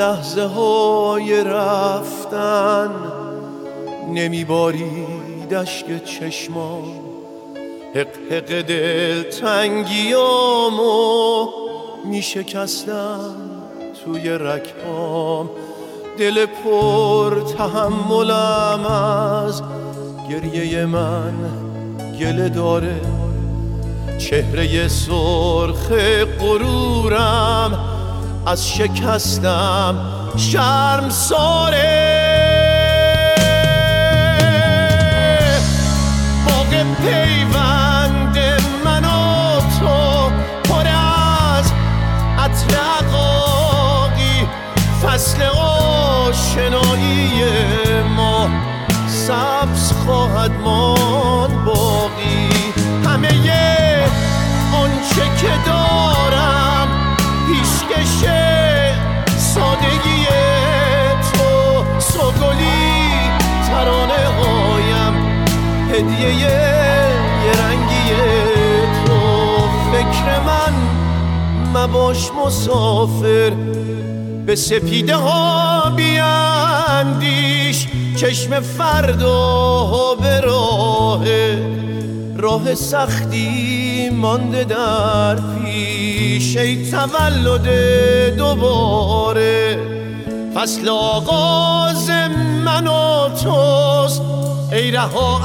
لحظه های رفتن نمیبارید اشک چشمان حق حق دل تنگیامو میشکستم توی رکام دل پر تحملم از گریه من گله داره. چهره سرخ غرورم از شکستم شرم ساره. باغ پیوند من و تو پر از عطر عقاقی فصل آشنایی ما سبز خواهد ماند باقی. همه آنچه که دارم هدیه یه رنگی تو فکر من مباش مسافر به سپیده ها بیاندیش چشم فردا به راه راه سختی مانده در پیش ای تولد دوباره فصل آغاز من و توست ای رها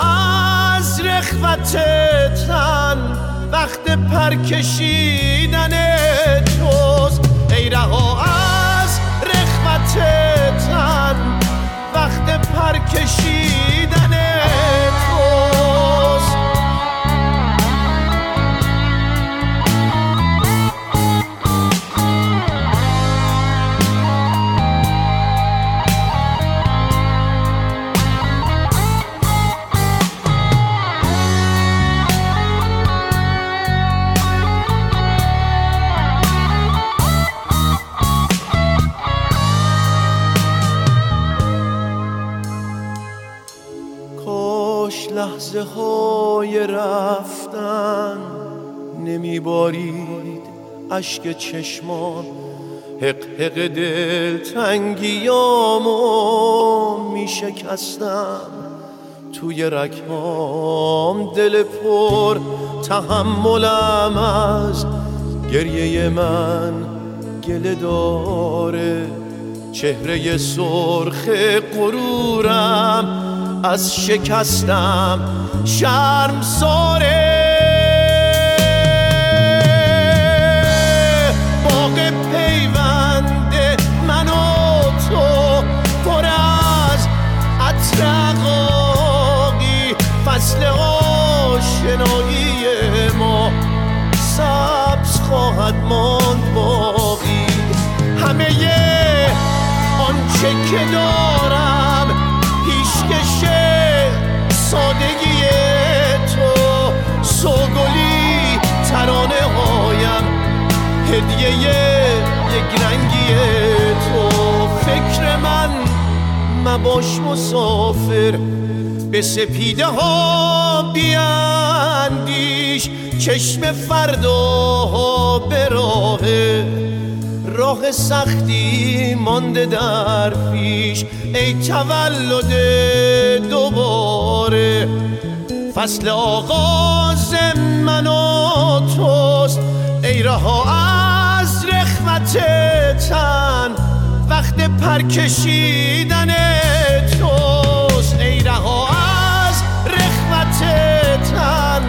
از رخوت تن وقت پر کشیدن توست. ای رها از رخوت تن وقت پر لحظه های رفتن نمیبارید اشک چشمان. حق حق دل تنگیامو میشکستم توی رکام دل پر تحملم از گریه من. گله داره چهره سرخ غرورم. از شکستم شرم ساره. باغ پیوند من و تو پر از عطر عقاقی فصل آشنایی ما سبز خواهد ماند باقی. همه آنچه که دارم هدیه یک رنگی تو. فکر من مباش مسافر به سپیده ها بیاندیش چشم فردا به راه راه سختی مانده در پیش. ای تولد دوباره فصل آغاز من و توست. ای رها رخوت تن وقت پر کشیدن توست. ای رها از رخوت تن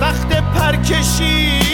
وقت پر کشیدن